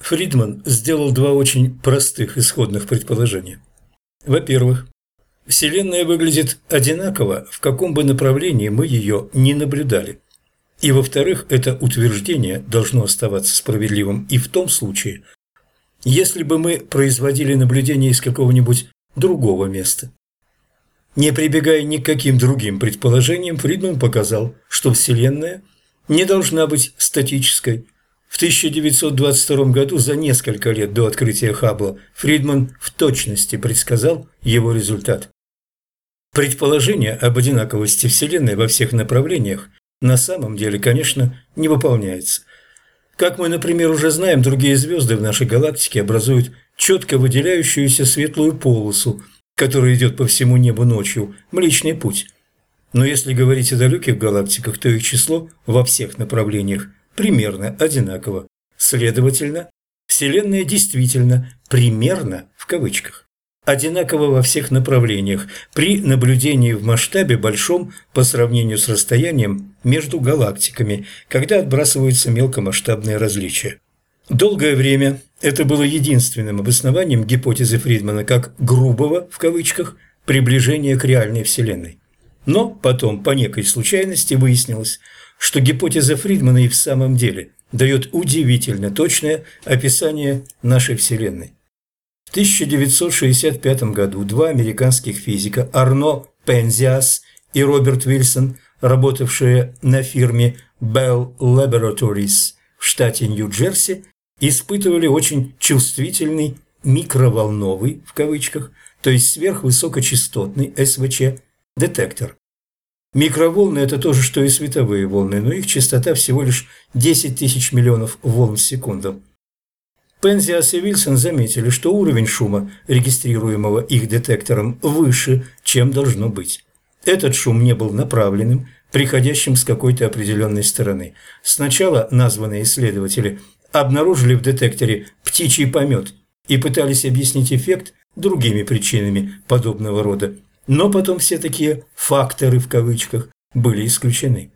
Фридман сделал два очень простых исходных предположения. Во-первых, Вселенная выглядит одинаково, в каком бы направлении мы ее не наблюдали. И во-вторых, это утверждение должно оставаться справедливым и в том случае, если бы мы производили наблюдение из какого-нибудь другого места. Не прибегая ни к каким другим предположениям, Фридман показал, что Вселенная не должна быть статической. В 1922 году, за несколько лет до открытия Хаббла, Фридман в точности предсказал его результат. Предположение об одинаковости Вселенной во всех направлениях на самом деле, конечно, не выполняется. Как мы, например, уже знаем, другие звезды в нашей галактике образуют четко выделяющуюся светлую полосу, которая идет по всему небу ночью, Млечный Путь. Но если говорить о далеких галактиках, то их число во всех направлениях примерно одинаково. Следовательно, Вселенная действительно «примерно» в кавычках одинаково во всех направлениях при наблюдении в масштабе большом по сравнению с расстоянием между галактиками, когда отбрасываются мелкомасштабные различия. Долгое время это было единственным обоснованием гипотезы Фридмана как «грубого» в кавычках приближения к реальной Вселенной. Но потом, по некой случайности, выяснилось, что гипотеза Фридмана и в самом деле дает удивительно точное описание нашей Вселенной. В 1965 году два американских физика Арно Пензиас и Роберт Вильсон, работавшие на фирме Bell Laboratories в штате Нью-Джерси, испытывали очень чувствительный микроволновый, в кавычках, то есть сверхвысокочастотный СВЧ, детектор. Микроволны – это то же, что и световые волны, но их частота всего лишь 10 тысяч миллионов волн в секунду. Пензиас и Вильсон заметили, что уровень шума, регистрируемого их детектором, выше, чем должно быть. Этот шум не был направленным, приходящим с какой-то определенной стороны. Сначала названные исследователи обнаружили в детекторе птичий помет и пытались объяснить эффект другими причинами подобного рода. Но потом все такие «факторы» в кавычках были исключены.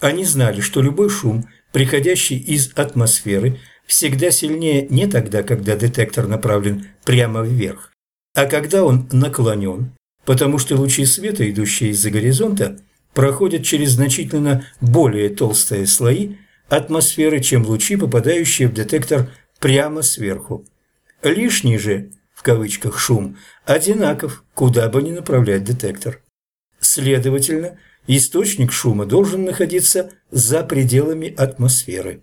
Они знали, что любой шум, приходящий из атмосферы – всегда сильнее не тогда, когда детектор направлен прямо вверх, а когда он наклонен, потому что лучи света, идущие из-за горизонта, проходят через значительно более толстые слои атмосферы, чем лучи, попадающие в детектор прямо сверху. Лишний же, кавычках, шум одинаков, куда бы ни направлять детектор. Следовательно, источник шума должен находиться за пределами атмосферы.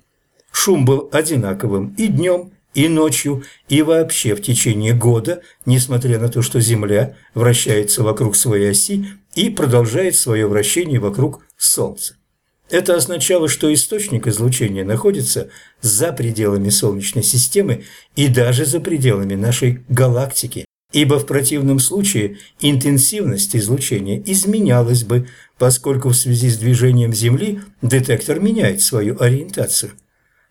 Шум был одинаковым и днем, и ночью, и вообще в течение года, несмотря на то, что Земля вращается вокруг своей оси и продолжает свое вращение вокруг Солнца. Это означало, что источник излучения находится за пределами Солнечной системы и даже за пределами нашей галактики, ибо в противном случае интенсивность излучения изменялась бы, поскольку в связи с движением Земли детектор меняет свою ориентацию.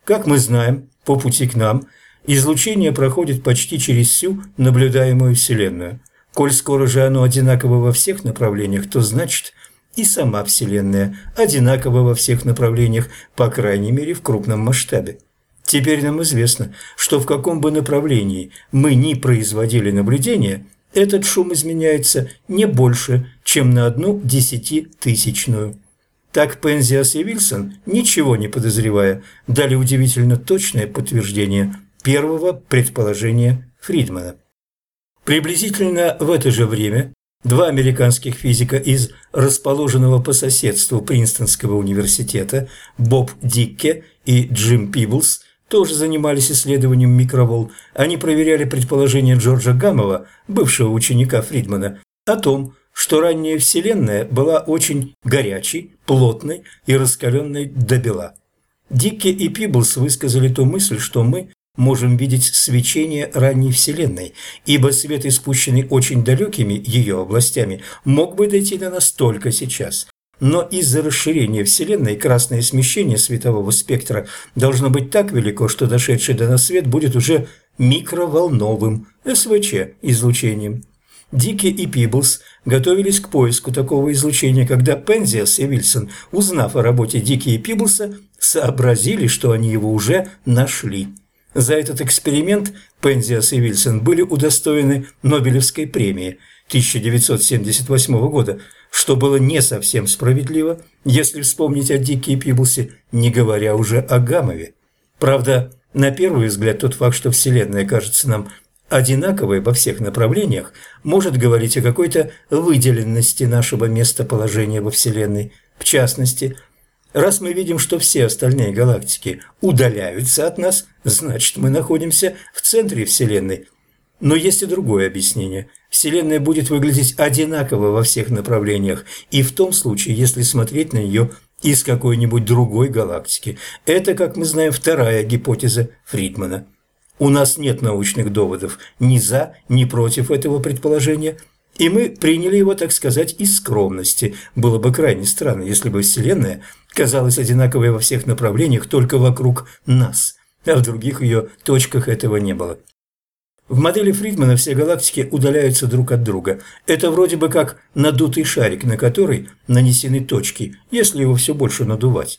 Как мы знаем, по пути к нам излучение проходит почти через всю наблюдаемую Вселенную. Коль скоро же оно одинаково во всех направлениях, то значит и сама Вселенная одинакова во всех направлениях, по крайней мере в крупном масштабе. Теперь нам известно, что в каком бы направлении мы ни производили наблюдение, этот шум изменяется не больше, чем на одну десятитысячную. Так Пензиас и Вильсон, ничего не подозревая, дали удивительно точное подтверждение первого предположения Фридмана. Приблизительно в это же время два американских физика из расположенного по соседству Принстонского университета Боб Дикке и Джим Пиблс тоже занимались исследованием микроволн. Они проверяли предположение Джорджа Гамова, бывшего ученика Фридмана, о том, что ранняя Вселенная была очень горячей, плотной и раскаленной до бела. Дикки и Пиблс высказали ту мысль, что мы можем видеть свечение ранней Вселенной, ибо свет, испущенный очень далекими ее областями, мог бы дойти до нас только сейчас. Но из-за расширения Вселенной красное смещение светового спектра должно быть так велико, что дошедший до нас свет будет уже микроволновым СВЧ излучением. Дики и Пиблс готовились к поиску такого излучения, когда Пензиас и Вильсон, узнав о работе Дики и Пиблса, сообразили, что они его уже нашли. За этот эксперимент Пензиас и Вильсон были удостоены Нобелевской премии 1978 года, что было не совсем справедливо, если вспомнить о Дике и Пиблсе, не говоря уже о Гамове. Правда, на первый взгляд тот факт, что Вселенная кажется нам одинаковой во всех направлениях, может говорить о какой-то выделенности нашего местоположения во Вселенной. В частности, раз мы видим, что все остальные галактики удаляются от нас, значит мы находимся в центре Вселенной. Но есть и другое объяснение. Вселенная будет выглядеть одинаково во всех направлениях, и в том случае, если смотреть на нее из какой-нибудь другой галактики. Это, как мы знаем, вторая гипотеза Фридмана. У нас нет научных доводов ни за, ни против этого предположения, и мы приняли его, так сказать, из скромности. Было бы крайне странно, если бы Вселенная казалась одинаковой во всех направлениях только вокруг нас, а в других ее точках этого не было. В модели Фридмана все галактики удаляются друг от друга. Это вроде бы как надутый шарик, на который нанесены точки, если его все больше надувать.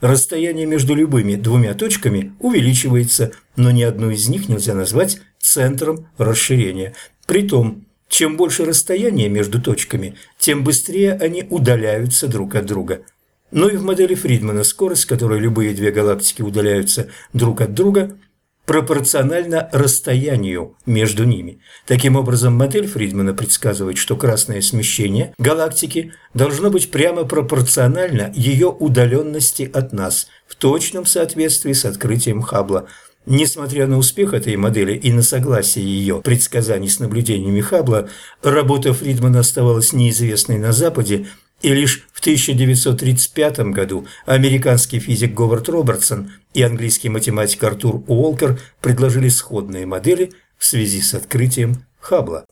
Расстояние между любыми двумя точками увеличивается, но ни одну из них нельзя назвать центром расширения. Притом, чем больше расстояние между точками, тем быстрее они удаляются друг от друга. Но и в модели Фридмана скорость, с которой любые две галактики удаляются друг от друга, пропорционально расстоянию между ними. Таким образом, модель Фридмана предсказывает, что красное смещение галактики должно быть прямо пропорционально ее удаленности от нас, в точном соответствии с открытием Хаббла. Несмотря на успех этой модели и на согласие ее предсказаний с наблюдениями Хаббла, работа Фридмана оставалась неизвестной на Западе и лишь в 1935 году американский физик Говард Робертсон и английский математик Артур Уолкер предложили сходные модели в связи с открытием Хаббла.